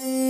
Mm-hmm.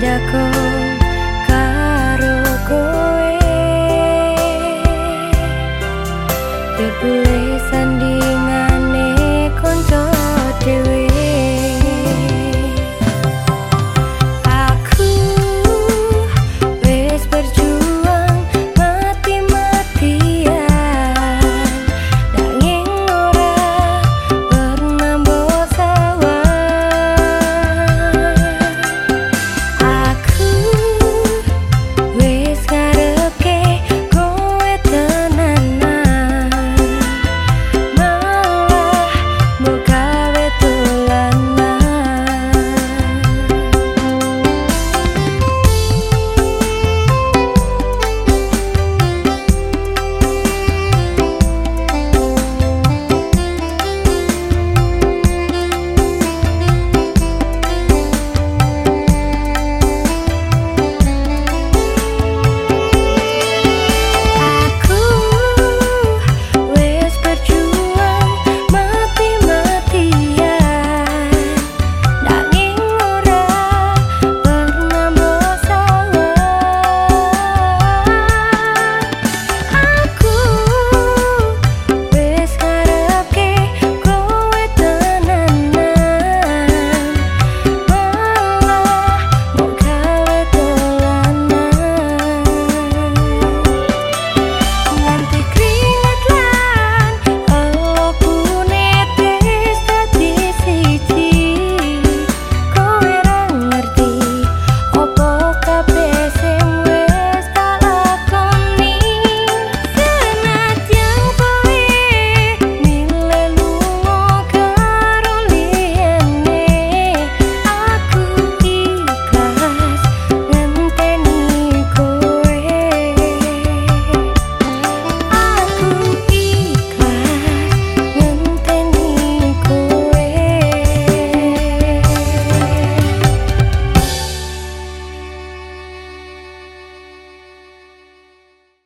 Boleh sendiri